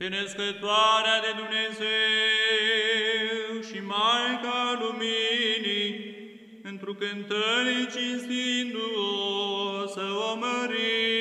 pe născătoarea de Dumnezeu și Maica Luminii, într-o cântării cinstindu-o să o mărim.